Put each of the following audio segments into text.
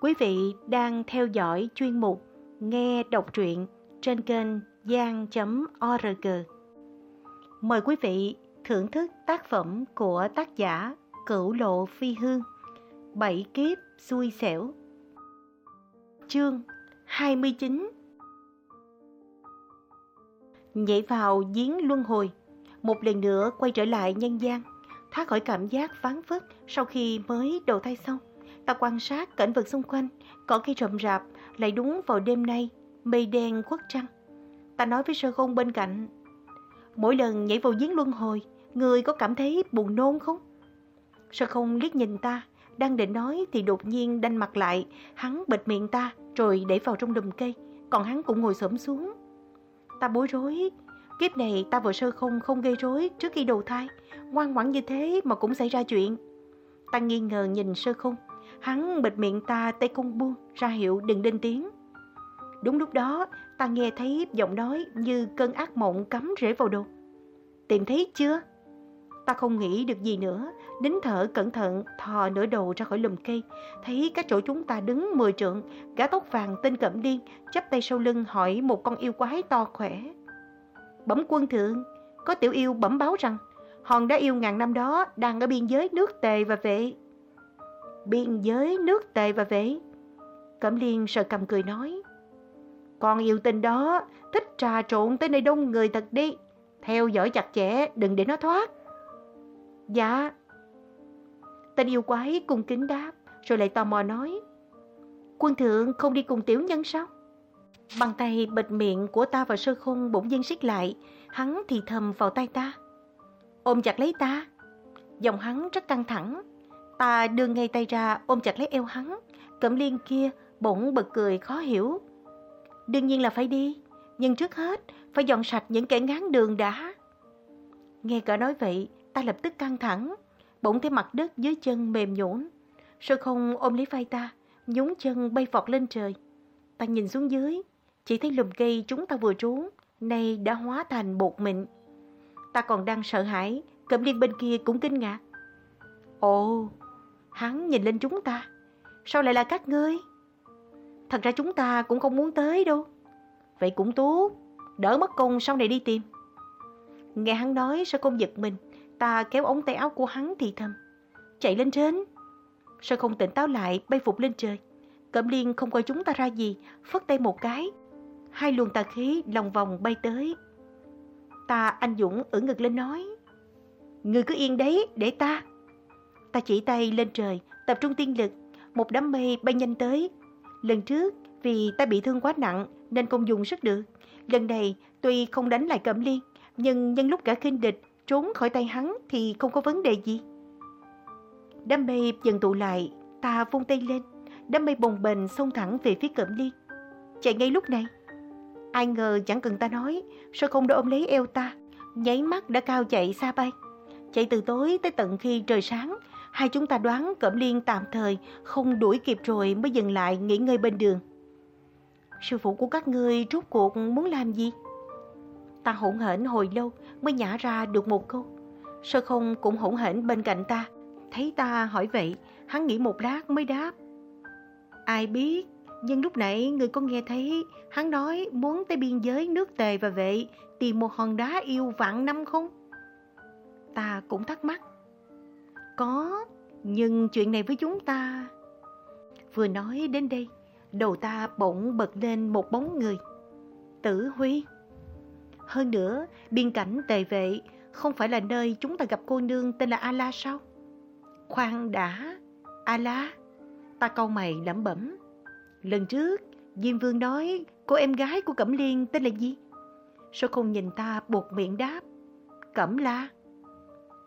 Quý vị đang theo dõi chuyên mục Nghe đọc truyện trên kênh gian.org. Mời quý vị thưởng thức tác phẩm của tác giả Cửu Lộ Phi Hương, Bảy kiếp xui xẻo. Chương 29 Nhảy vào giếng luân hồi, Một lần nữa quay trở lại nhân gian, Thoát khỏi cảm giác ván vứt sau khi mới đầu thai xong. Ta quan sát cảnh vật xung quanh, cỏ cây rậm rạp, lại đúng vào đêm nay, mây đen khuất trăng. Ta nói với sơ khôn bên cạnh, mỗi lần nhảy vào giếng luân hồi, người có cảm thấy buồn nôn không? Sơ khôn liếc nhìn ta, đang định nói thì đột nhiên đanh mặt lại, hắn bịt miệng ta rồi để vào trong đùm cây, còn hắn cũng ngồi xổm xuống. Ta bối rối, kiếp này ta vừa sơ không không gây rối trước khi đầu thai, ngoan ngoãn như thế mà cũng xảy ra chuyện. Ta nghi ngờ nhìn sơ không, Hắn bịt miệng ta tay cung buông ra hiệu đừng lên tiếng. Đúng lúc đó, ta nghe thấy giọng nói như cơn ác mộng cắm rễ vào đầu. Tìm thấy chưa? Ta không nghĩ được gì nữa, nín thở cẩn thận thò nửa đầu ra khỏi lùm cây, thấy các chỗ chúng ta đứng mười trượng, gã tóc vàng tên Cẩm Điên chắp tay sau lưng hỏi một con yêu quái to khỏe. Bẩm quân thượng, có tiểu yêu bẩm báo rằng hòn đá yêu ngàn năm đó đang ở biên giới nước tề và vệ biên giới nước tề và vệ. Cẩm Liên sợ cầm cười nói. Con yêu tình đó thích trà trộn tới nơi đông người thật đi. Theo dõi chặt chẽ, đừng để nó thoát. Dạ. Tên yêu quái cung kính đáp, rồi lại tò mò nói. Quân thượng không đi cùng tiểu nhân sao? Bàn tay bịt miệng của ta và sơ khung bỗng dưng xích lại, hắn thì thầm vào tay ta. Ôm chặt lấy ta. Giọng hắn rất căng thẳng, Ta đưa ngay tay ra ôm chặt lấy eo hắn. Cẩm liên kia bỗng bật cười khó hiểu. Đương nhiên là phải đi, nhưng trước hết phải dọn sạch những kẻ ngán đường đã. Nghe cả nói vậy, ta lập tức căng thẳng, bỗng thấy mặt đất dưới chân mềm nhũn. Sơ không ôm lấy vai ta, nhún chân bay vọt lên trời. Ta nhìn xuống dưới, chỉ thấy lùm cây chúng ta vừa trú, nay đã hóa thành bột mịn. Ta còn đang sợ hãi, cẩm liên bên kia cũng kinh ngạc. Ồ, Hắn nhìn lên chúng ta. Sao lại là các ngươi? Thật ra chúng ta cũng không muốn tới đâu. Vậy cũng tốt, đỡ mất công sau này đi tìm. Nghe hắn nói sao không giật mình, ta kéo ống tay áo của hắn thì thầm. Chạy lên trên. Sao không tỉnh táo lại bay phục lên trời. Cẩm liên không coi chúng ta ra gì, phất tay một cái. Hai luồng tà khí lòng vòng bay tới. Ta anh Dũng ở ngực lên nói. Người cứ yên đấy, để ta. Ta chỉ tay lên trời, tập trung tiên lực, một đám mây bay nhanh tới. Lần trước, vì ta bị thương quá nặng nên không dùng sức được. Lần này, tuy không đánh lại Cẩm Liên, nhưng nhân lúc cả khinh địch trốn khỏi tay hắn thì không có vấn đề gì. Đám mây dần tụ lại, ta vung tay lên, đám mây bồng bềnh xông thẳng về phía Cẩm Liên. Chạy ngay lúc này. Ai ngờ chẳng cần ta nói, sao không đã ôm lấy eo ta, nháy mắt đã cao chạy xa bay. Chạy từ tối tới tận khi trời sáng, Hai chúng ta đoán Cẩm Liên tạm thời không đuổi kịp rồi mới dừng lại nghỉ ngơi bên đường. Sư phụ của các ngươi rốt cuộc muốn làm gì? Ta hỗn hển hồi lâu mới nhả ra được một câu. Sơ không cũng hỗn hển bên cạnh ta. Thấy ta hỏi vậy, hắn nghĩ một lát mới đáp. Ai biết, nhưng lúc nãy người có nghe thấy hắn nói muốn tới biên giới nước tề và vệ tìm một hòn đá yêu vạn năm không? Ta cũng thắc mắc. Có, nhưng chuyện này với chúng ta... Vừa nói đến đây, đầu ta bỗng bật lên một bóng người. Tử Huy. Hơn nữa, biên cảnh tề vệ không phải là nơi chúng ta gặp cô nương tên là A-la sao? Khoan đã, A-la. Ta câu mày lẩm bẩm. Lần trước, Diêm Vương nói cô em gái của Cẩm Liên tên là gì? Sao không nhìn ta buộc miệng đáp? Cẩm La.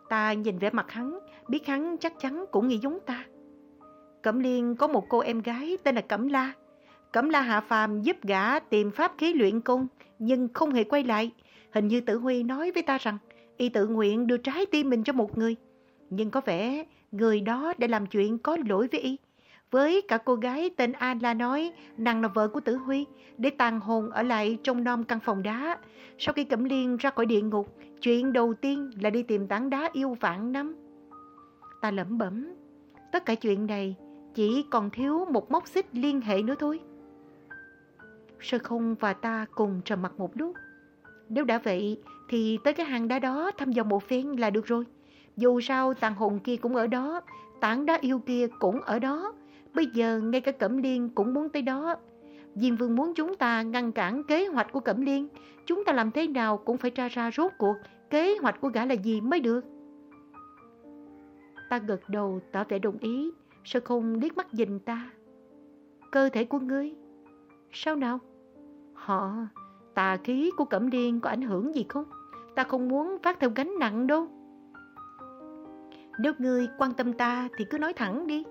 Ta nhìn vẻ mặt hắn, biết hắn chắc chắn cũng nghĩ giống ta. Cẩm Liên có một cô em gái tên là Cẩm La. Cẩm La hạ phàm giúp gã tìm pháp khí luyện cung, nhưng không hề quay lại. Hình như Tử Huy nói với ta rằng, y tự nguyện đưa trái tim mình cho một người. Nhưng có vẻ người đó đã làm chuyện có lỗi với y. Với cả cô gái tên An La nói nàng là vợ của Tử Huy để tàn hồn ở lại trong non căn phòng đá. Sau khi Cẩm Liên ra khỏi địa ngục, chuyện đầu tiên là đi tìm tảng đá yêu vạn năm. Ta lẩm bẩm, tất cả chuyện này chỉ còn thiếu một móc xích liên hệ nữa thôi. Sơ không và ta cùng trầm mặt một lúc. Nếu đã vậy thì tới cái hang đá đó thăm dò một phen là được rồi. Dù sao tàn hồn kia cũng ở đó, tảng đá yêu kia cũng ở đó. Bây giờ ngay cả Cẩm Liên cũng muốn tới đó. Diêm Vương muốn chúng ta ngăn cản kế hoạch của Cẩm Liên. Chúng ta làm thế nào cũng phải tra ra rốt cuộc kế hoạch của gã là gì mới được. Ta gật đầu tỏ vẻ đồng ý, sơ không liếc mắt nhìn ta. Cơ thể của ngươi? Sao nào? Họ, tà khí của Cẩm Liên có ảnh hưởng gì không? Ta không muốn phát theo gánh nặng đâu. Nếu ngươi quan tâm ta thì cứ nói thẳng đi.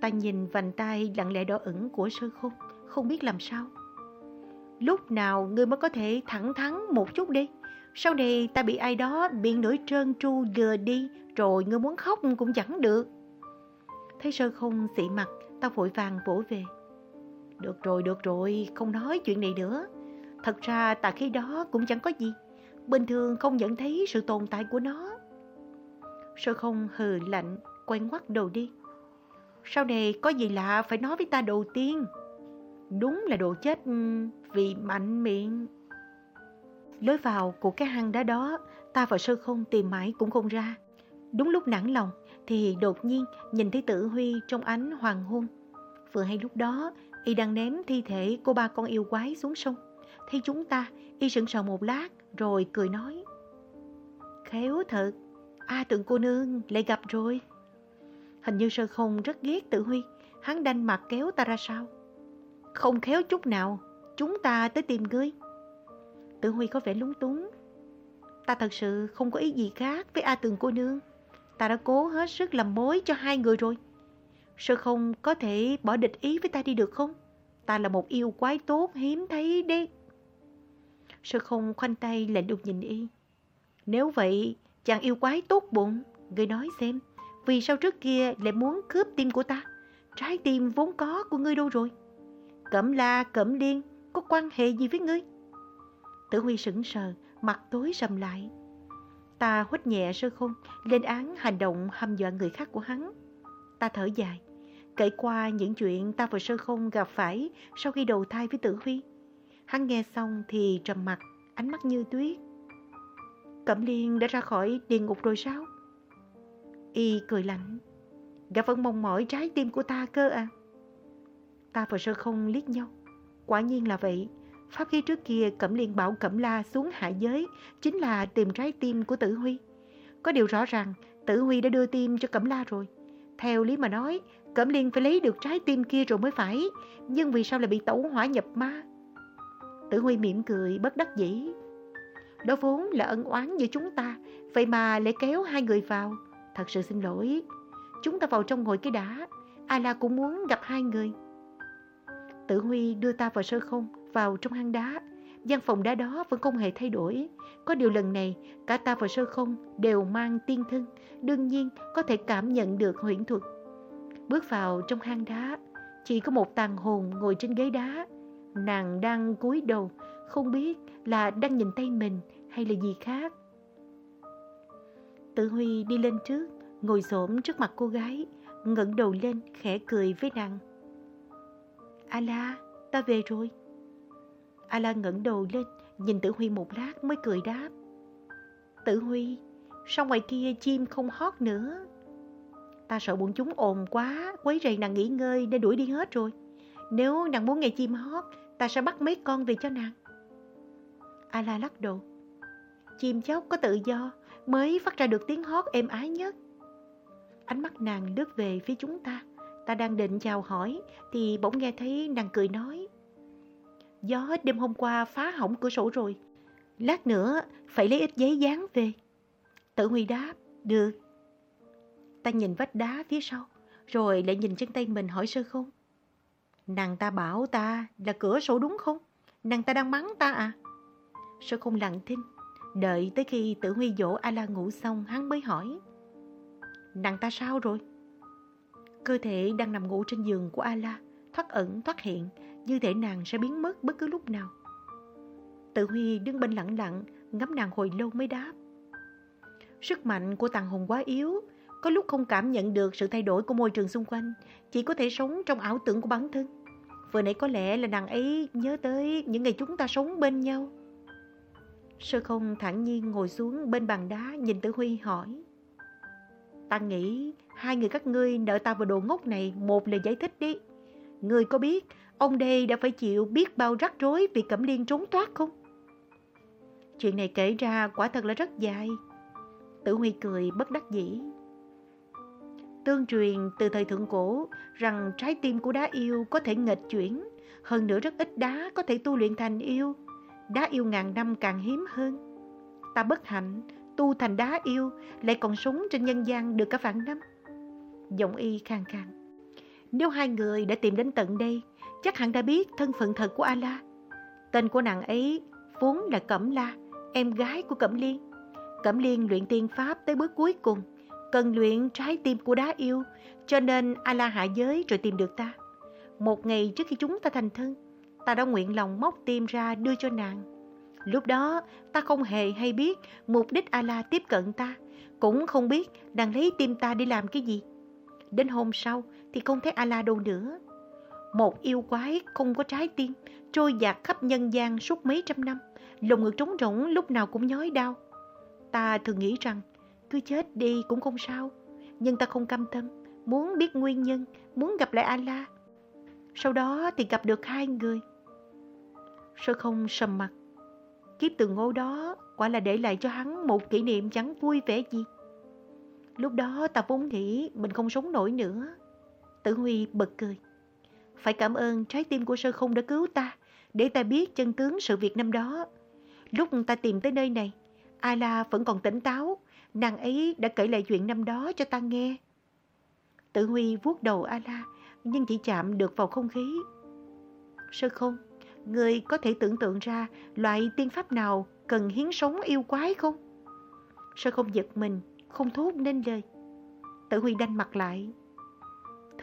Ta nhìn vành tay lặng lẽ đỏ ửng của sơ khung không biết làm sao. Lúc nào ngươi mới có thể thẳng thắn một chút đi. Sau này ta bị ai đó biện nổi trơn tru lừa đi, rồi ngươi muốn khóc cũng chẳng được. Thấy sơ không xị mặt, tao vội vàng vỗ về. Được rồi, được rồi, không nói chuyện này nữa. Thật ra tà khí đó cũng chẳng có gì. Bình thường không nhận thấy sự tồn tại của nó. Sơ không hừ lạnh, quay ngoắt đầu đi. Sau này có gì lạ phải nói với ta đầu tiên. Đúng là đồ chết ừ, vì mạnh miệng. Lối vào của cái hang đá đó, ta và sơ không tìm mãi cũng không ra. Đúng lúc nản lòng, thì đột nhiên nhìn thấy tử huy trong ánh hoàng hôn. Vừa hay lúc đó, y đang ném thi thể của ba con yêu quái xuống sông. Thấy chúng ta, y sững sờ một lát, rồi cười nói. Khéo thật, a tượng cô nương lại gặp rồi. Hình như sơ không rất ghét tử huy, hắn đanh mặt kéo ta ra sau. Không khéo chút nào, chúng ta tới tìm ngươi. Tử Huy có vẻ lúng túng. Ta thật sự không có ý gì khác với A Tường cô nương. Ta đã cố hết sức làm mối cho hai người rồi. Sơ không có thể bỏ địch ý với ta đi được không? Ta là một yêu quái tốt hiếm thấy đấy. Sơ không khoanh tay lệnh đục nhìn y. Nếu vậy, chàng yêu quái tốt bụng, người nói xem, vì sao trước kia lại muốn cướp tim của ta? Trái tim vốn có của ngươi đâu rồi? Cẩm la, cẩm liên, có quan hệ gì với ngươi? Tử Huy sững sờ, mặt tối sầm lại. Ta huých nhẹ sơ không, lên án hành động hăm dọa người khác của hắn. Ta thở dài, kể qua những chuyện ta và sơ không gặp phải sau khi đầu thai với Tử Huy. Hắn nghe xong thì trầm mặt, ánh mắt như tuyết. Cẩm Liên đã ra khỏi địa ngục rồi sao? Y cười lạnh. Gã vẫn mong mỏi trái tim của ta cơ à? Ta và sơ không liếc nhau. Quả nhiên là vậy. Pháp khí trước kia Cẩm Liên bảo Cẩm La xuống hạ giới chính là tìm trái tim của Tử Huy. Có điều rõ ràng Tử Huy đã đưa tim cho Cẩm La rồi. Theo lý mà nói, Cẩm Liên phải lấy được trái tim kia rồi mới phải. Nhưng vì sao lại bị tẩu hỏa nhập ma? Tử Huy mỉm cười bất đắc dĩ. Đó vốn là ân oán giữa chúng ta, vậy mà lại kéo hai người vào. Thật sự xin lỗi. Chúng ta vào trong ngồi cái đã. Ai la cũng muốn gặp hai người. Tử Huy đưa ta vào sơ không, vào trong hang đá. gian phòng đá đó vẫn không hề thay đổi. Có điều lần này, cả ta và sơ không đều mang tiên thân, đương nhiên có thể cảm nhận được huyễn thuật. Bước vào trong hang đá, chỉ có một tàn hồn ngồi trên ghế đá. Nàng đang cúi đầu, không biết là đang nhìn tay mình hay là gì khác. Tự Huy đi lên trước, ngồi xổm trước mặt cô gái, ngẩng đầu lên khẽ cười với nàng. A la, ta về rồi. A la ngẩng đầu lên, nhìn Tử Huy một lát mới cười đáp. Tử Huy, sao ngoài kia chim không hót nữa? Ta sợ bọn chúng ồn quá, quấy rầy nàng nghỉ ngơi nên đuổi đi hết rồi. Nếu nàng muốn nghe chim hót, ta sẽ bắt mấy con về cho nàng. A la lắc đầu. Chim chóc có tự do mới phát ra được tiếng hót êm ái nhất. Ánh mắt nàng lướt về phía chúng ta. Ta đang định chào hỏi thì bỗng nghe thấy nàng cười nói. Gió đêm hôm qua phá hỏng cửa sổ rồi. Lát nữa phải lấy ít giấy dán về. Tử Huy đáp, được. Ta nhìn vách đá phía sau, rồi lại nhìn chân tay mình hỏi sơ không. Nàng ta bảo ta là cửa sổ đúng không? Nàng ta đang mắng ta à? Sơ không lặng thinh, đợi tới khi Tử Huy dỗ A-la ngủ xong hắn mới hỏi. Nàng ta sao rồi? Cơ thể đang nằm ngủ trên giường của A-la, thoát ẩn thoát hiện, như thể nàng sẽ biến mất bất cứ lúc nào. Tự Huy đứng bên lặng lặng, ngắm nàng hồi lâu mới đáp. Sức mạnh của tàng hồn quá yếu, có lúc không cảm nhận được sự thay đổi của môi trường xung quanh, chỉ có thể sống trong ảo tưởng của bản thân. Vừa nãy có lẽ là nàng ấy nhớ tới những ngày chúng ta sống bên nhau. Sơ không thản nhiên ngồi xuống bên bàn đá nhìn Tử Huy hỏi. Ta nghĩ hai người các ngươi nợ ta vào đồ ngốc này một lời giải thích đi. Ngươi có biết ông đây đã phải chịu biết bao rắc rối vì Cẩm Liên trốn thoát không? Chuyện này kể ra quả thật là rất dài. Tử Huy cười bất đắc dĩ. Tương truyền từ thời thượng cổ rằng trái tim của đá yêu có thể nghịch chuyển, hơn nữa rất ít đá có thể tu luyện thành yêu. Đá yêu ngàn năm càng hiếm hơn. Ta bất hạnh, tu thành đá yêu, lại còn sống trên nhân gian được cả vạn năm. Giọng y khang khang. Nếu hai người đã tìm đến tận đây, chắc hẳn đã biết thân phận thật của A-la. Tên của nàng ấy vốn là Cẩm La, em gái của Cẩm Liên. Cẩm Liên luyện tiên pháp tới bước cuối cùng, cần luyện trái tim của đá yêu, cho nên A-la hạ giới rồi tìm được ta. Một ngày trước khi chúng ta thành thân, ta đã nguyện lòng móc tim ra đưa cho nàng. Lúc đó, ta không hề hay biết mục đích A-la tiếp cận ta, cũng không biết nàng lấy tim ta đi làm cái gì. Đến hôm sau thì không thấy A-la đâu nữa. Một yêu quái không có trái tim, trôi dạt khắp nhân gian suốt mấy trăm năm, lồng ngực trống rỗng lúc nào cũng nhói đau. Ta thường nghĩ rằng cứ chết đi cũng không sao, nhưng ta không cam tâm, muốn biết nguyên nhân, muốn gặp lại ala Sau đó thì gặp được hai người. Sơ không sầm mặt. Kiếp từ ngô đó quả là để lại cho hắn một kỷ niệm chẳng vui vẻ gì. Lúc đó ta vốn nghĩ mình không sống nổi nữa. Tử Huy bật cười. Phải cảm ơn trái tim của sơ không đã cứu ta, để ta biết chân tướng sự việc năm đó. Lúc ta tìm tới nơi này, Ala vẫn còn tỉnh táo, nàng ấy đã kể lại chuyện năm đó cho ta nghe. Tử Huy vuốt đầu Ala, nhưng chỉ chạm được vào không khí. Sơ không, người có thể tưởng tượng ra loại tiên pháp nào cần hiến sống yêu quái không? Sơ không giật mình, không thốt nên lời. Tử Huy đanh mặt lại.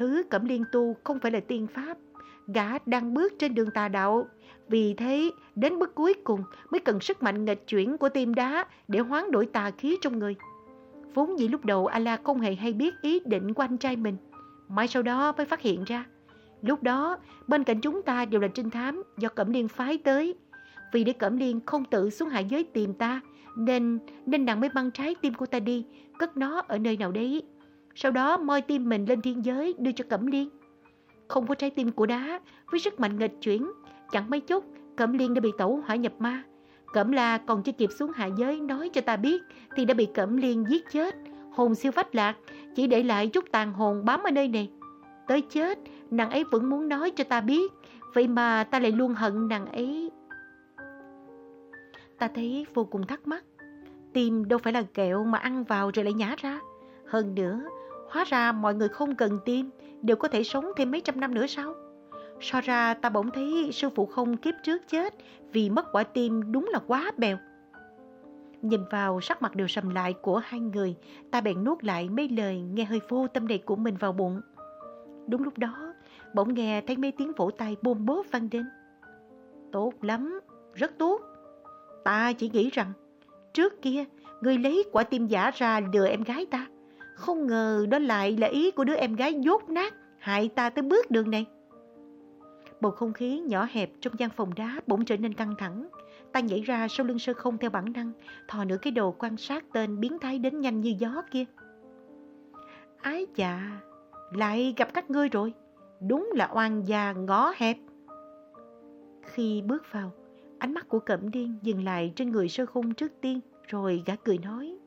Thứ cẩm liên tu không phải là tiên pháp, gã đang bước trên đường tà đạo. Vì thế, đến bước cuối cùng mới cần sức mạnh nghịch chuyển của tim đá để hoán đổi tà khí trong người. Vốn dĩ lúc đầu Allah không hề hay biết ý định của anh trai mình. Mãi sau đó mới phát hiện ra. Lúc đó, bên cạnh chúng ta đều là trinh thám do Cẩm Liên phái tới. Vì để Cẩm Liên không tự xuống hạ giới tìm ta, nên nên nàng mới băng trái tim của ta đi, cất nó ở nơi nào đấy. Sau đó moi tim mình lên thiên giới đưa cho Cẩm Liên. Không có trái tim của đá, với sức mạnh nghịch chuyển, chẳng mấy chốc Cẩm Liên đã bị tẩu hỏa nhập ma. Cẩm La còn chưa kịp xuống hạ giới nói cho ta biết thì đã bị Cẩm Liên giết chết. Hồn siêu phách lạc, chỉ để lại chút tàn hồn bám ở nơi này. Tới chết, nàng ấy vẫn muốn nói cho ta biết, vậy mà ta lại luôn hận nàng ấy. Ta thấy vô cùng thắc mắc. Tim đâu phải là kẹo mà ăn vào rồi lại nhả ra. Hơn nữa, hóa ra mọi người không cần tim, đều có thể sống thêm mấy trăm năm nữa sao? So ra ta bỗng thấy sư phụ không kiếp trước chết vì mất quả tim đúng là quá bèo. Nhìn vào sắc mặt đều sầm lại của hai người, ta bèn nuốt lại mấy lời nghe hơi vô tâm này của mình vào bụng. Đúng lúc đó, bỗng nghe thấy mấy tiếng vỗ tay bôm bốp vang đến. Tốt lắm, rất tốt. Ta chỉ nghĩ rằng, trước kia, người lấy quả tim giả ra lừa em gái ta. Không ngờ đó lại là ý của đứa em gái dốt nát, hại ta tới bước đường này. Bầu không khí nhỏ hẹp trong gian phòng đá bỗng trở nên căng thẳng. Ta nhảy ra sau lưng sơ không theo bản năng, thò nửa cái đầu quan sát tên biến thái đến nhanh như gió kia. Ái chà, lại gặp các ngươi rồi. Đúng là oan già ngó hẹp. Khi bước vào, ánh mắt của Cẩm Điên dừng lại trên người sơ khung trước tiên, rồi gã cười nói.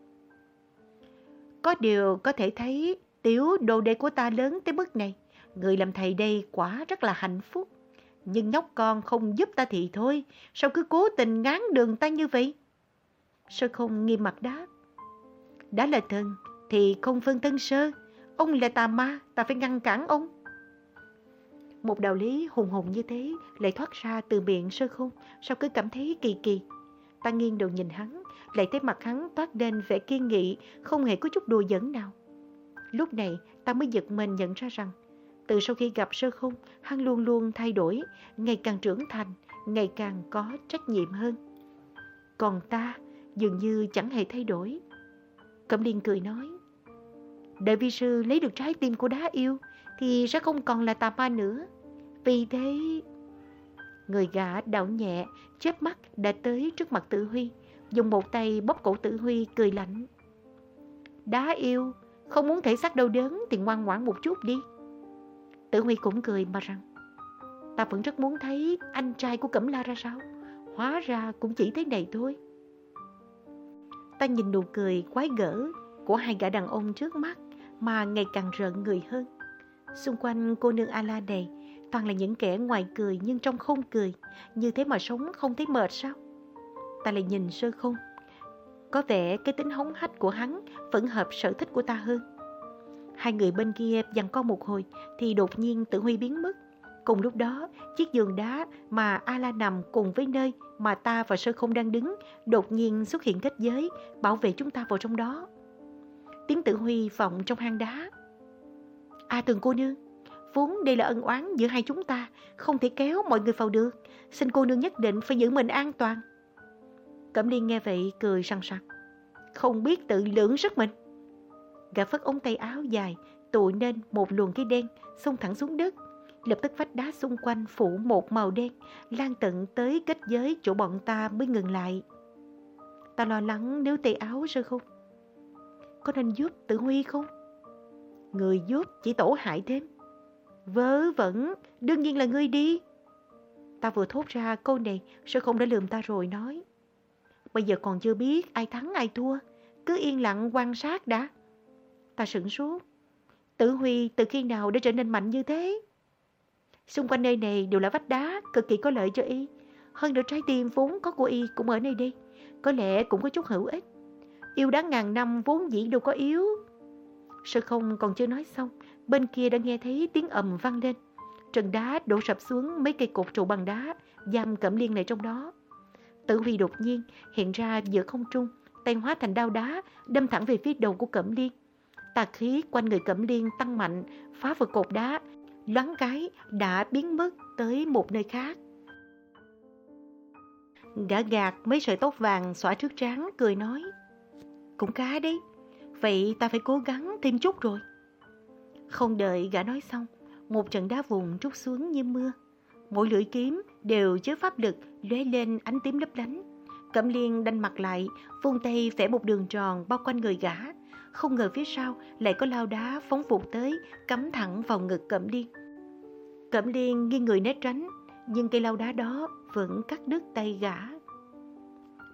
Có điều có thể thấy tiểu đồ đệ của ta lớn tới mức này. Người làm thầy đây quả rất là hạnh phúc. Nhưng nhóc con không giúp ta thì thôi, sao cứ cố tình ngán đường ta như vậy? Sơ không nghiêm mặt đáp. Đã là thần, thì không phân thân sơ. Ông là tà ma, ta phải ngăn cản ông. Một đạo lý hùng hùng như thế lại thoát ra từ miệng sơ không, sao cứ cảm thấy kỳ kỳ. Ta nghiêng đầu nhìn hắn, lại thấy mặt hắn toát lên vẻ kiên nghị, không hề có chút đùa giỡn nào. Lúc này ta mới giật mình nhận ra rằng, từ sau khi gặp sơ không, hắn luôn luôn thay đổi, ngày càng trưởng thành, ngày càng có trách nhiệm hơn. Còn ta dường như chẳng hề thay đổi. Cẩm Liên cười nói, Đợi vi sư lấy được trái tim của đá yêu thì sẽ không còn là tà ma nữa. Vì thế... Người gã đảo nhẹ, chớp mắt đã tới trước mặt Tử Huy, dùng một tay bóp cổ Tử Huy cười lạnh. Đá yêu, không muốn thể xác đau đớn thì ngoan ngoãn một chút đi. Tử Huy cũng cười mà rằng, ta vẫn rất muốn thấy anh trai của Cẩm La ra sao. Hóa ra cũng chỉ thế này thôi. Ta nhìn nụ cười quái gở của hai gã đàn ông trước mắt mà ngày càng rợn người hơn. Xung quanh cô nương A-la này toàn là những kẻ ngoài cười nhưng trong không cười. Như thế mà sống không thấy mệt sao? Ta lại nhìn sơ không. Có vẻ cái tính hống hách của hắn vẫn hợp sở thích của ta hơn. Hai người bên kia dằn co một hồi thì đột nhiên tự huy biến mất. Cùng lúc đó, chiếc giường đá mà A-la nằm cùng với nơi mà ta và sơ không đang đứng đột nhiên xuất hiện kết giới bảo vệ chúng ta vào trong đó. Tiếng tự huy vọng trong hang đá. A à, từng cô nương, vốn đây là ân oán giữa hai chúng ta, không thể kéo mọi người vào được. Xin cô nương nhất định phải giữ mình an toàn. Cẩm liên nghe vậy cười săn sặc. Không biết tự lưỡng sức mình. Gã phất ống tay áo dài, tụi nên một luồng cái đen, xông thẳng xuống đất. Lập tức vách đá xung quanh phủ một màu đen, lan tận tới kết giới chỗ bọn ta mới ngừng lại. Ta lo lắng nếu tay áo rơi không? Có nên giúp tự huy không? Người giúp chỉ tổ hại thêm. Vớ vẩn, đương nhiên là ngươi đi. Ta vừa thốt ra câu này, sơ không đã lườm ta rồi nói. Bây giờ còn chưa biết ai thắng ai thua, cứ yên lặng quan sát đã. Ta sửng sốt. Tử Huy từ khi nào đã trở nên mạnh như thế? Xung quanh nơi này đều là vách đá, cực kỳ có lợi cho y. Hơn nữa trái tim vốn có của y cũng ở nơi đây. Có lẽ cũng có chút hữu ích. Yêu đáng ngàn năm vốn dĩ đâu có yếu. Sơ không còn chưa nói xong, bên kia đã nghe thấy tiếng ầm vang lên. Trần đá đổ sập xuống mấy cây cột trụ bằng đá, giam cẩm liên này trong đó. Tử Huy đột nhiên hiện ra giữa không trung, tay hóa thành đao đá, đâm thẳng về phía đầu của Cẩm Liên. Tà khí quanh người Cẩm Liên tăng mạnh, phá vỡ cột đá, loáng cái đã biến mất tới một nơi khác. Gã gạt mấy sợi tóc vàng xõa trước trán, cười nói. Cũng cá đấy, vậy ta phải cố gắng thêm chút rồi. Không đợi gã nói xong, một trận đá vùng trút xuống như mưa. Mỗi lưỡi kiếm đều chứa pháp lực lóe lên ánh tím lấp lánh. Cẩm liên đanh mặt lại, vung tay vẽ một đường tròn bao quanh người gã. Không ngờ phía sau lại có lao đá phóng vụt tới, cắm thẳng vào ngực Cẩm liên. Cẩm liên nghiêng người né tránh, nhưng cây lao đá đó vẫn cắt đứt tay gã.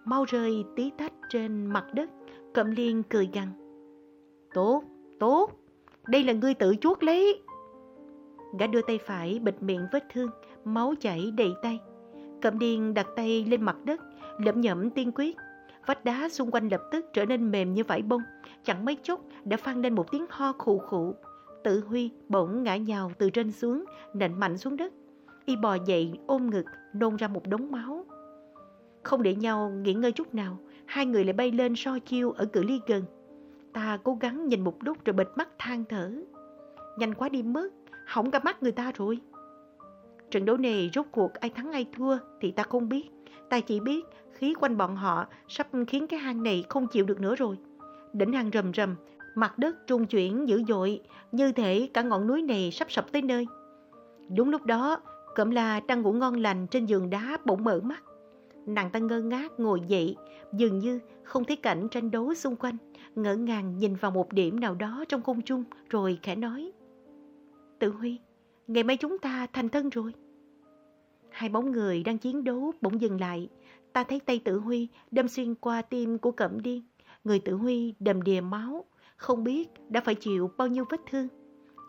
Mau rơi tí tách trên mặt đất, Cẩm liên cười gằn. Tốt, tốt, đây là ngươi tự chuốt lấy. Gã đưa tay phải bịt miệng vết thương, máu chảy đầy tay. Cẩm điên đặt tay lên mặt đất, lẩm nhẩm tiên quyết. Vách đá xung quanh lập tức trở nên mềm như vải bông, chẳng mấy chốc đã phan lên một tiếng ho khụ khụ. Tự Huy bỗng ngã nhào từ trên xuống, nện mạnh xuống đất. Y bò dậy ôm ngực, nôn ra một đống máu. Không để nhau nghỉ ngơi chút nào, hai người lại bay lên so chiêu ở cự ly gần. Ta cố gắng nhìn một lúc rồi bịt mắt than thở. Nhanh quá đi mất, hỏng cả mắt người ta rồi. Trận đấu này rốt cuộc ai thắng ai thua thì ta không biết. Ta chỉ biết khí quanh bọn họ sắp khiến cái hang này không chịu được nữa rồi. Đỉnh hang rầm rầm, mặt đất trung chuyển dữ dội, như thể cả ngọn núi này sắp sập tới nơi. Đúng lúc đó, Cẩm La đang ngủ ngon lành trên giường đá bỗng mở mắt. Nàng ta ngơ ngác ngồi dậy, dường như không thấy cảnh tranh đấu xung quanh, ngỡ ngàng nhìn vào một điểm nào đó trong không trung rồi khẽ nói. Tự Huy, ngày mai chúng ta thành thân rồi. Hai bóng người đang chiến đấu bỗng dừng lại. Ta thấy tay Tử Huy đâm xuyên qua tim của Cẩm Điên. Người Tử Huy đầm đìa máu, không biết đã phải chịu bao nhiêu vết thương.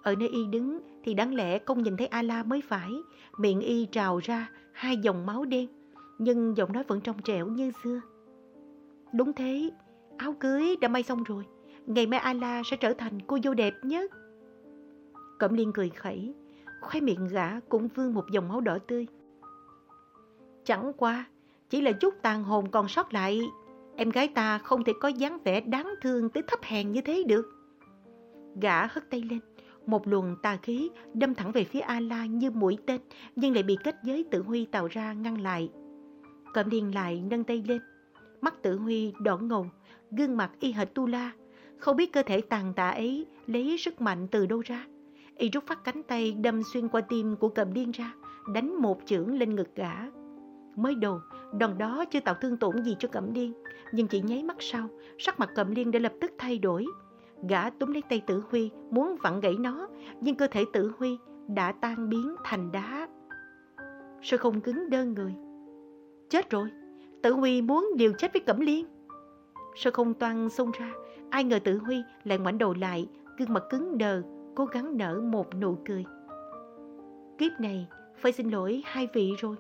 Ở nơi y đứng thì đáng lẽ không nhìn thấy A-la mới phải. Miệng y trào ra hai dòng máu đen, nhưng giọng nói vẫn trong trẻo như xưa. Đúng thế, áo cưới đã may xong rồi. Ngày mai ala sẽ trở thành cô dâu đẹp nhất. Cẩm Liên cười khẩy, khoe miệng gã cũng vương một dòng máu đỏ tươi. Chẳng qua, chỉ là chút tàn hồn còn sót lại. Em gái ta không thể có dáng vẻ đáng thương tới thấp hèn như thế được. Gã hất tay lên, một luồng tà khí đâm thẳng về phía A-la như mũi tên, nhưng lại bị kết giới tự huy tạo ra ngăn lại. Cẩm Liên lại nâng tay lên, mắt Tử huy đỏ ngầu, gương mặt y hệt tu la, Không biết cơ thể tàn tạ ấy lấy sức mạnh từ đâu ra. Y rút phát cánh tay đâm xuyên qua tim của Cẩm điên ra, đánh một chưởng lên ngực gã. Mới đầu, đòn đó chưa tạo thương tổn gì cho cẩm điên, nhưng chỉ nháy mắt sau, sắc mặt cẩm điên đã lập tức thay đổi. Gã túm lấy tay tử huy, muốn vặn gãy nó, nhưng cơ thể tử huy đã tan biến thành đá. Sơ không cứng đơn người. Chết rồi, tử huy muốn liều chết với cẩm liên. Sơ không toan xông ra, ai ngờ tử huy lại ngoảnh đầu lại, gương mặt cứng đờ, cố gắng nở một nụ cười. Kiếp này, phải xin lỗi hai vị rồi.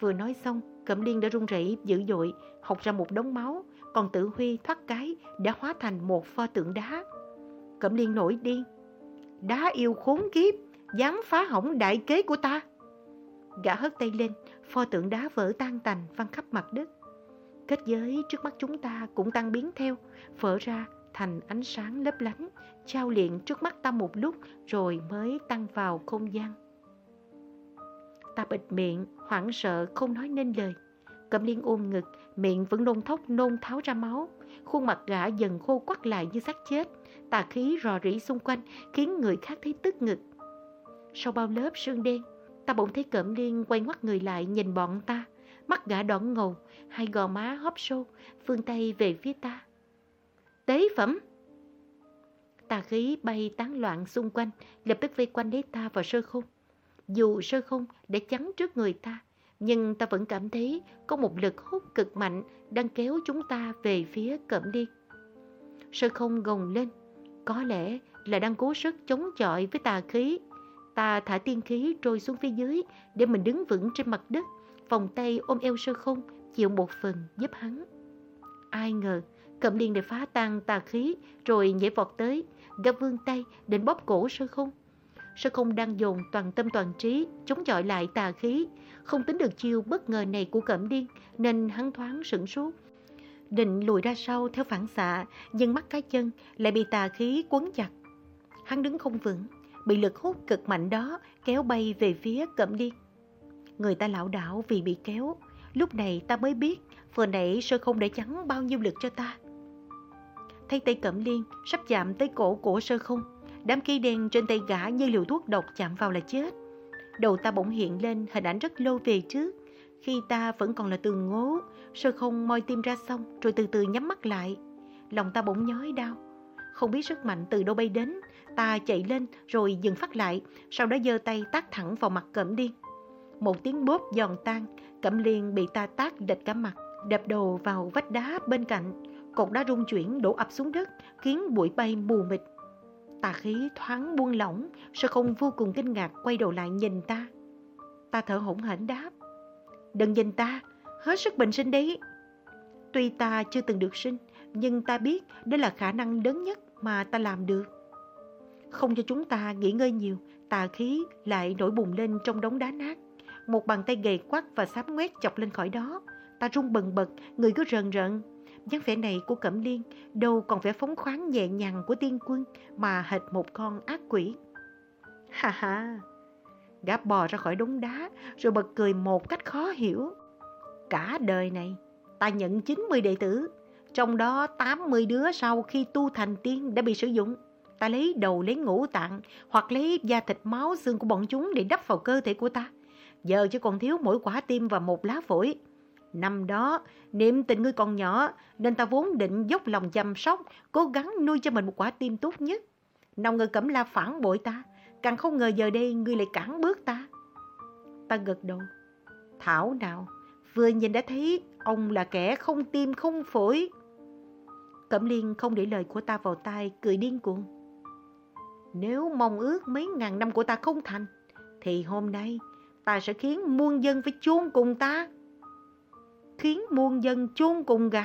Vừa nói xong, Cẩm Liên đã run rẩy dữ dội, học ra một đống máu, còn Tử Huy thoát cái đã hóa thành một pho tượng đá. Cẩm Liên nổi điên. Đá yêu khốn kiếp, dám phá hỏng đại kế của ta. Gã hất tay lên, pho tượng đá vỡ tan tành văng khắp mặt đất. Kết giới trước mắt chúng ta cũng tan biến theo, vỡ ra thành ánh sáng lấp lánh, trao liện trước mắt ta một lúc rồi mới tăng vào không gian. Ta bịt miệng, hoảng sợ không nói nên lời. Cẩm liên ôm ngực, miệng vẫn nôn thốc nôn tháo ra máu. Khuôn mặt gã dần khô quắt lại như xác chết. Tà khí rò rỉ xung quanh khiến người khác thấy tức ngực. Sau bao lớp sương đen, ta bỗng thấy Cẩm liên quay ngoắt người lại nhìn bọn ta. Mắt gã đỏ ngầu, hai gò má hóp sâu, phương tay về phía ta. Tế phẩm! Tà khí bay tán loạn xung quanh, lập tức vây quanh lấy ta vào sơ khung. Dù sơ không để chắn trước người ta, nhưng ta vẫn cảm thấy có một lực hút cực mạnh đang kéo chúng ta về phía cẩm điên. Sơ không gồng lên, có lẽ là đang cố sức chống chọi với tà khí. Ta thả tiên khí trôi xuống phía dưới để mình đứng vững trên mặt đất, vòng tay ôm eo sơ không, chịu một phần giúp hắn. Ai ngờ, cẩm liên để phá tan tà khí rồi nhảy vọt tới, gã vương tay định bóp cổ sơ không. Sơ không đang dồn toàn tâm toàn trí chống chọi lại tà khí, không tính được chiêu bất ngờ này của Cẩm Điên nên hắn thoáng sửng sốt. Định lùi ra sau theo phản xạ, nhưng mắt cái chân lại bị tà khí quấn chặt. Hắn đứng không vững, bị lực hút cực mạnh đó kéo bay về phía Cẩm Điên. Người ta lão đảo vì bị kéo, lúc này ta mới biết vừa nãy sơ không để chắn bao nhiêu lực cho ta. Thấy tay Cẩm Liên sắp chạm tới cổ của sơ không, Đám khí đen trên tay gã như liều thuốc độc chạm vào là chết. Đầu ta bỗng hiện lên hình ảnh rất lâu về trước. Khi ta vẫn còn là tường ngố, sơ không moi tim ra xong rồi từ từ nhắm mắt lại. Lòng ta bỗng nhói đau. Không biết sức mạnh từ đâu bay đến, ta chạy lên rồi dừng phát lại, sau đó giơ tay tác thẳng vào mặt cẩm liên Một tiếng bóp giòn tan, cẩm liên bị ta tác địch cả mặt, đập đầu vào vách đá bên cạnh. Cột đá rung chuyển đổ ập xuống đất, khiến bụi bay mù mịt. Tà khí thoáng buông lỏng, sơ không vô cùng kinh ngạc quay đầu lại nhìn ta. Ta thở hổn hển đáp. Đừng nhìn ta, hết sức bình sinh đấy. Tuy ta chưa từng được sinh, nhưng ta biết đây là khả năng lớn nhất mà ta làm được. Không cho chúng ta nghỉ ngơi nhiều, tà khí lại nổi bùng lên trong đống đá nát. Một bàn tay gầy quắc và xám ngoét chọc lên khỏi đó. Ta run bần bật, người cứ rần rợn, dáng vẻ này của Cẩm Liên đâu còn vẻ phóng khoáng nhẹ nhàng của tiên quân mà hệt một con ác quỷ. Ha ha! Gã bò ra khỏi đống đá rồi bật cười một cách khó hiểu. Cả đời này, ta nhận 90 đệ tử, trong đó 80 đứa sau khi tu thành tiên đã bị sử dụng. Ta lấy đầu lấy ngũ tạng hoặc lấy da thịt máu xương của bọn chúng để đắp vào cơ thể của ta. Giờ chỉ còn thiếu mỗi quả tim và một lá phổi. Năm đó, niệm tình ngươi còn nhỏ, nên ta vốn định dốc lòng chăm sóc, cố gắng nuôi cho mình một quả tim tốt nhất. Nào ngờ cẩm la phản bội ta, càng không ngờ giờ đây ngươi lại cản bước ta. Ta gật đầu. Thảo nào, vừa nhìn đã thấy ông là kẻ không tim không phổi. Cẩm liên không để lời của ta vào tai, cười điên cuồng. Nếu mong ước mấy ngàn năm của ta không thành, thì hôm nay ta sẽ khiến muôn dân phải chôn cùng ta khiến muôn dân chôn cùng gã.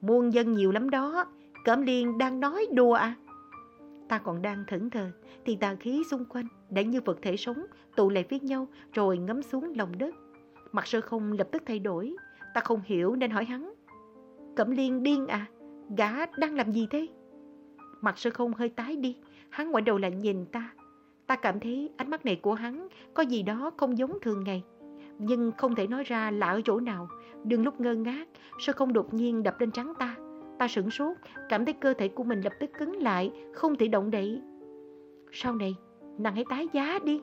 Muôn dân nhiều lắm đó, Cẩm Liên đang nói đùa à? Ta còn đang thẫn thờ, thì tà khí xung quanh đã như vật thể sống tụ lại với nhau rồi ngấm xuống lòng đất. Mặt sơ không lập tức thay đổi, ta không hiểu nên hỏi hắn. Cẩm Liên điên à? Gã đang làm gì thế? Mặt sơ không hơi tái đi, hắn ngoảnh đầu lại nhìn ta. Ta cảm thấy ánh mắt này của hắn có gì đó không giống thường ngày nhưng không thể nói ra là ở chỗ nào. Đừng lúc ngơ ngác, sao không đột nhiên đập lên trắng ta. Ta sửng sốt, cảm thấy cơ thể của mình lập tức cứng lại, không thể động đậy. Sau này, nàng hãy tái giá đi.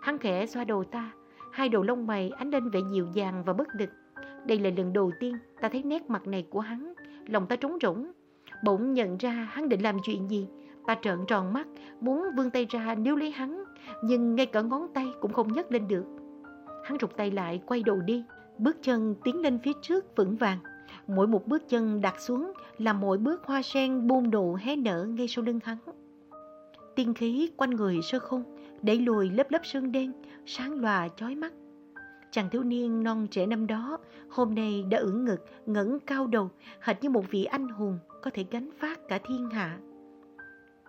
Hắn khẽ xoa đầu ta, hai đầu lông mày ánh lên vẻ dịu dàng và bất địch. Đây là lần đầu tiên ta thấy nét mặt này của hắn, lòng ta trống rỗng. Bỗng nhận ra hắn định làm chuyện gì, ta trợn tròn mắt, muốn vươn tay ra níu lấy hắn, nhưng ngay cả ngón tay cũng không nhấc lên được. Hắn rụt tay lại, quay đầu đi, bước chân tiến lên phía trước vững vàng. Mỗi một bước chân đặt xuống là mỗi bước hoa sen buông nụ hé nở ngay sau lưng hắn. Tiên khí quanh người sơ khung đẩy lùi lớp lớp sương đen, sáng lòa chói mắt. Chàng thiếu niên non trẻ năm đó, hôm nay đã ưỡn ngực, ngẩng cao đầu, hệt như một vị anh hùng có thể gánh phát cả thiên hạ.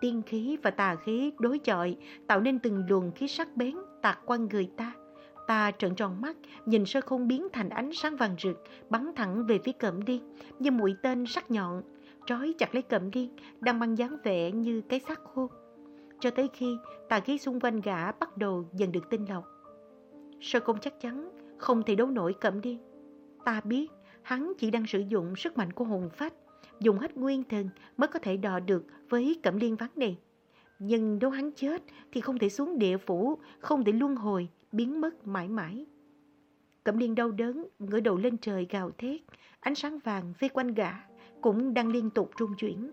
Tiên khí và tà khí đối chọi tạo nên từng luồng khí sắc bén tạt qua người ta. Ta trợn tròn mắt, nhìn sơ không biến thành ánh sáng vàng rực, bắn thẳng về phía cẩm điên, như mũi tên sắc nhọn, trói chặt lấy cẩm điên, đang mang dáng vẻ như cái xác khô. Cho tới khi tà khí xung quanh gã bắt đầu dần được tinh lọc. Sơ không chắc chắn không thể đấu nổi cẩm điên. Ta biết hắn chỉ đang sử dụng sức mạnh của hồn phách, dùng hết nguyên thần mới có thể đò được với cẩm liên vắng này. Nhưng nếu hắn chết thì không thể xuống địa phủ, không thể luân hồi, biến mất mãi mãi. Cẩm liên đau đớn, ngửa đầu lên trời gào thét, ánh sáng vàng vây quanh gã, cũng đang liên tục rung chuyển.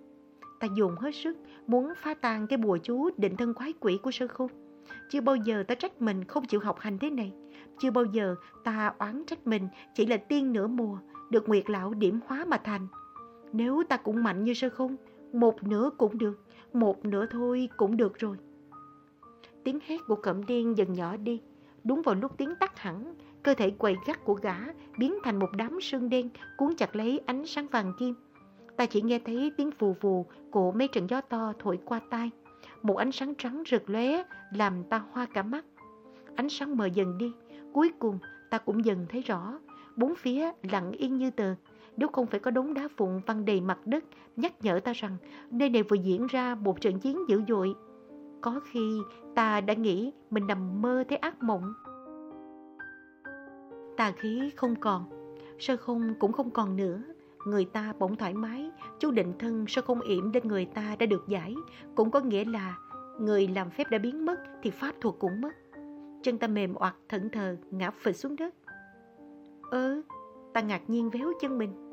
Ta dùng hết sức, muốn phá tan cái bùa chú định thân quái quỷ của sơ khung. Chưa bao giờ ta trách mình không chịu học hành thế này. Chưa bao giờ ta oán trách mình chỉ là tiên nửa mùa, được Nguyệt Lão điểm hóa mà thành. Nếu ta cũng mạnh như sơ khung, một nửa cũng được, một nửa thôi cũng được rồi. Tiếng hét của cẩm điên dần nhỏ đi. Đúng vào lúc tiếng tắt hẳn, cơ thể quầy gắt của gã biến thành một đám sương đen cuốn chặt lấy ánh sáng vàng kim. Ta chỉ nghe thấy tiếng phù phù của mấy trận gió to thổi qua tai. Một ánh sáng trắng rực lóe làm ta hoa cả mắt. Ánh sáng mờ dần đi, cuối cùng ta cũng dần thấy rõ. Bốn phía lặng yên như tờ, nếu không phải có đống đá vụn văng đầy mặt đất nhắc nhở ta rằng nơi này vừa diễn ra một trận chiến dữ dội. Có khi ta đã nghĩ mình nằm mơ thấy ác mộng. Tà khí không còn, sơ không cũng không còn nữa. Người ta bỗng thoải mái, chú định thân sơ không yểm lên người ta đã được giải, cũng có nghĩa là người làm phép đã biến mất thì pháp thuật cũng mất. Chân ta mềm oặt thẫn thờ ngã phịch xuống đất. Ơ, ta ngạc nhiên véo chân mình.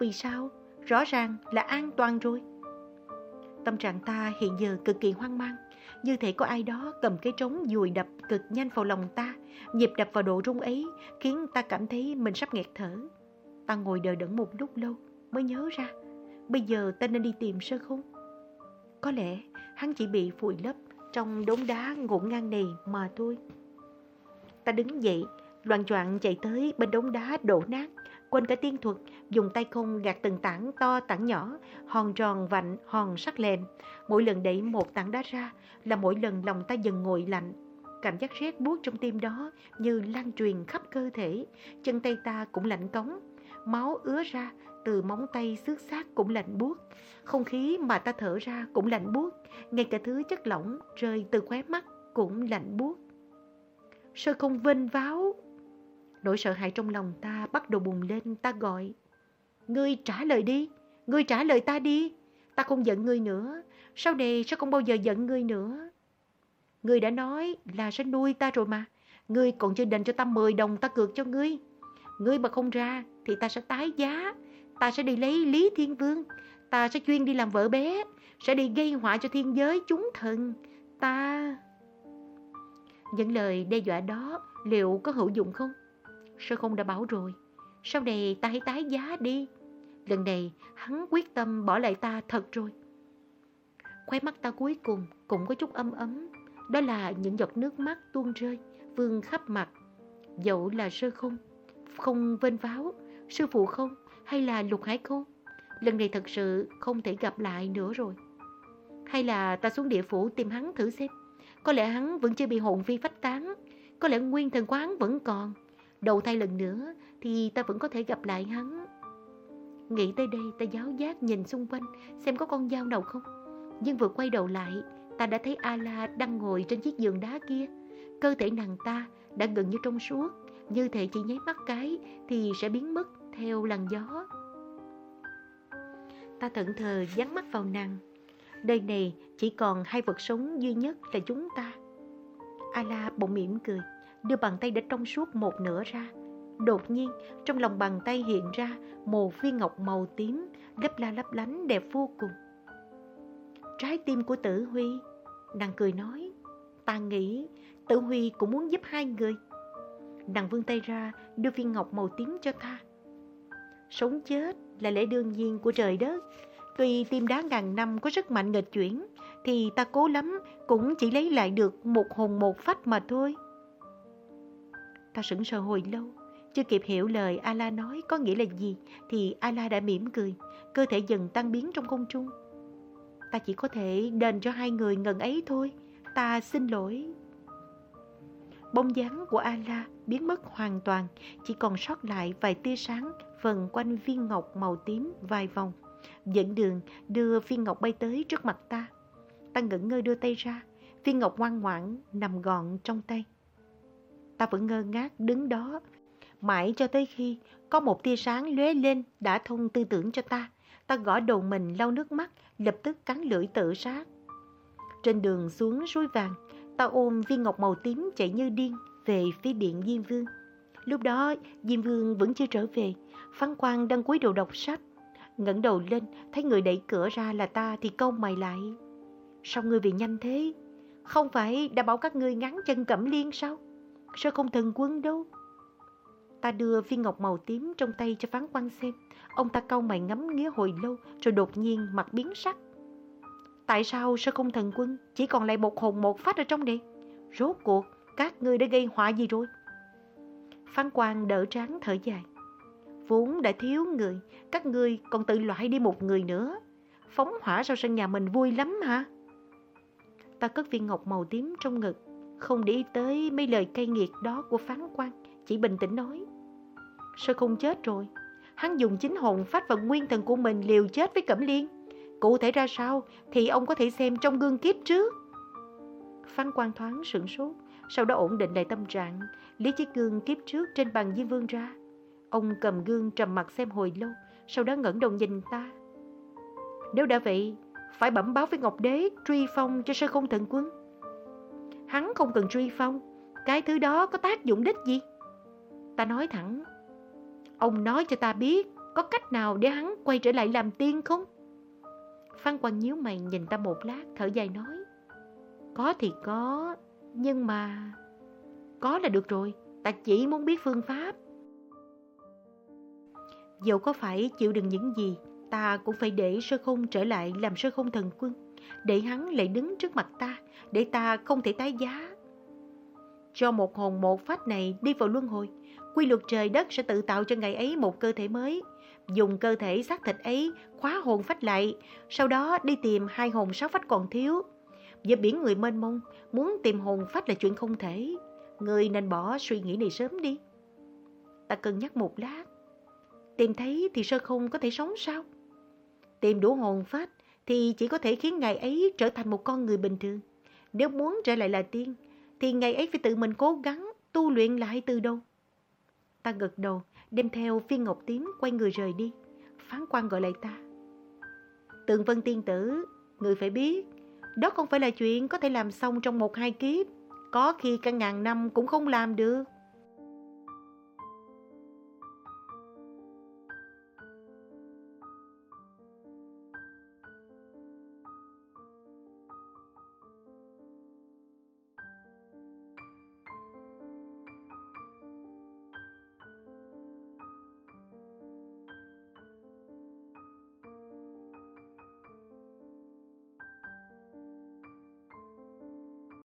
Vì sao? Rõ ràng là an toàn rồi. Tâm trạng ta hiện giờ cực kỳ hoang mang, như thể có ai đó cầm cái trống dùi đập cực nhanh vào lòng ta, nhịp đập vào độ rung ấy khiến ta cảm thấy mình sắp nghẹt thở. Ta ngồi đợi đẫn một lúc lâu mới nhớ ra, bây giờ ta nên đi tìm sơ khung. Có lẽ hắn chỉ bị vùi lấp trong đống đá ngổn ngang này mà thôi. Ta đứng dậy, loạn choạng chạy tới bên đống đá đổ nát, quên cả tiên thuật, dùng tay không gạt từng tảng to tảng nhỏ, hòn tròn vạnh, hòn sắc lềm. Mỗi lần đẩy một tảng đá ra là mỗi lần lòng ta dần nguội lạnh. Cảm giác rét buốt trong tim đó như lan truyền khắp cơ thể, chân tay ta cũng lạnh cống. Máu ứa ra từ móng tay xước xác cũng lạnh buốt. Không khí mà ta thở ra cũng lạnh buốt, ngay cả thứ chất lỏng rơi từ khóe mắt cũng lạnh buốt. Sơ không vênh váo Nỗi sợ hãi trong lòng ta bắt đầu bùng lên, ta gọi. Ngươi trả lời đi, ngươi trả lời ta đi. Ta không giận ngươi nữa, sau này sẽ không bao giờ giận ngươi nữa. Ngươi đã nói là sẽ nuôi ta rồi mà. Ngươi còn chưa đền cho ta 10 đồng ta cược cho ngươi. Ngươi mà không ra thì ta sẽ tái giá. Ta sẽ đi lấy Lý Thiên Vương. Ta sẽ chuyên đi làm vợ bé. Sẽ đi gây họa cho thiên giới chúng thần. Ta... Những lời đe dọa đó liệu có hữu dụng không? Sơ không đã bảo rồi, sau này ta hãy tái giá đi. Lần này hắn quyết tâm bỏ lại ta thật rồi. Khóe mắt ta cuối cùng cũng có chút ấm ấm. Đó là những giọt nước mắt tuôn rơi, vương khắp mặt. Dẫu là sơ không, không vênh váo, sư phụ không, hay là lục hải không. Lần này thật sự không thể gặp lại nữa rồi. Hay là ta xuống địa phủ tìm hắn thử xem. Có lẽ hắn vẫn chưa bị hồn phi phách tán. Có lẽ nguyên thần của hắn vẫn còn đầu thai lần nữa thì ta vẫn có thể gặp lại hắn. Nghĩ tới đây ta giáo giác nhìn xung quanh xem có con dao nào không. Nhưng vừa quay đầu lại, ta đã thấy Ala đang ngồi trên chiếc giường đá kia. Cơ thể nàng ta đã gần như trong suốt, như thể chỉ nháy mắt cái thì sẽ biến mất theo làn gió. Ta thận thờ dán mắt vào nàng. Đời này chỉ còn hai vật sống duy nhất là chúng ta. Ala bỗng mỉm cười, đưa bàn tay đã trong suốt một nửa ra. Đột nhiên, trong lòng bàn tay hiện ra một viên ngọc màu tím, lấp la lấp lánh đẹp vô cùng. Trái tim của tử Huy, nàng cười nói, ta nghĩ tử Huy cũng muốn giúp hai người. Nàng vươn tay ra, đưa viên ngọc màu tím cho ta. Sống chết là lẽ đương nhiên của trời đất. Tuy tim đá ngàn năm có sức mạnh nghịch chuyển, thì ta cố lắm cũng chỉ lấy lại được một hồn một phách mà thôi. Ta sững sờ hồi lâu, chưa kịp hiểu lời Ala nói có nghĩa là gì, thì Ala đã mỉm cười, cơ thể dần tăng biến trong không trung. Ta chỉ có thể đền cho hai người ngần ấy thôi, ta xin lỗi. Bông dáng của Ala biến mất hoàn toàn, chỉ còn sót lại vài tia sáng vần quanh viên ngọc màu tím vài vòng. Dẫn đường đưa viên ngọc bay tới trước mặt ta. Ta ngẩn ngơ đưa tay ra, viên ngọc ngoan ngoãn nằm gọn trong tay. Ta vẫn ngơ ngác đứng đó, mãi cho tới khi có một tia sáng lóe lên đã thông tư tưởng cho ta. Ta gõ đầu mình lau nước mắt, lập tức cắn lưỡi tự sát. Trên đường xuống suối vàng, ta ôm viên ngọc màu tím chạy như điên về phía điện Diêm Vương. Lúc đó, Diêm Vương vẫn chưa trở về, Phán quan đang cúi đầu đọc sách. ngẩng đầu lên, thấy người đẩy cửa ra là ta thì câu mày lại. Sao ngươi về nhanh thế? Không phải đã bảo các ngươi ngắn chân cẩm liên sao? Sao không thần quân đâu? Ta đưa viên ngọc màu tím trong tay cho phán quan xem. Ông ta cau mày ngắm nghía hồi lâu rồi đột nhiên mặt biến sắc. Tại sao sao không thần quân chỉ còn lại một hồn một phát ở trong đây? Rốt cuộc các ngươi đã gây họa gì rồi? Phán quan đỡ tráng thở dài. Vốn đã thiếu người, các ngươi còn tự loại đi một người nữa. Phóng hỏa sau sân nhà mình vui lắm hả? Ta cất viên ngọc màu tím trong ngực, không để ý tới mấy lời cay nghiệt đó của phán quan, chỉ bình tĩnh nói. Sao không chết rồi? Hắn dùng chính hồn phách và nguyên thần của mình liều chết với Cẩm Liên. Cụ thể ra sao thì ông có thể xem trong gương kiếp trước. Phán quan thoáng sửng sốt, sau đó ổn định lại tâm trạng, lấy chiếc gương kiếp trước trên bàn diêm vương ra. Ông cầm gương trầm mặt xem hồi lâu, sau đó ngẩng đầu nhìn ta. Nếu đã vậy, phải bẩm báo với Ngọc Đế truy phong cho sơ không thần quân. Hắn không cần truy phong, cái thứ đó có tác dụng đích gì? Ta nói thẳng, ông nói cho ta biết có cách nào để hắn quay trở lại làm tiên không? Phan Quang nhíu mày nhìn ta một lát, thở dài nói. Có thì có, nhưng mà... Có là được rồi, ta chỉ muốn biết phương pháp. Dẫu có phải chịu đựng những gì, ta cũng phải để sơ không trở lại làm sơ không thần quân, để hắn lại đứng trước mặt ta, để ta không thể tái giá. Cho một hồn một phách này đi vào luân hồi, quy luật trời đất sẽ tự tạo cho ngày ấy một cơ thể mới, dùng cơ thể xác thịt ấy khóa hồn phách lại, sau đó đi tìm hai hồn sáu phách còn thiếu. Giữa biển người mênh mông, muốn tìm hồn phách là chuyện không thể. Người nên bỏ suy nghĩ này sớm đi. Ta cân nhắc một lát. Tìm thấy thì sơ không có thể sống sao? Tìm đủ hồn phách thì chỉ có thể khiến ngài ấy trở thành một con người bình thường. Nếu muốn trở lại là tiên, thì ngài ấy phải tự mình cố gắng tu luyện lại từ đâu. Ta gật đầu, đem theo viên ngọc tím quay người rời đi. Phán quan gọi lại ta. Tường Vân Tiên Tử, người phải biết, đó không phải là chuyện có thể làm xong trong một hai kiếp. Có khi cả ngàn năm cũng không làm được.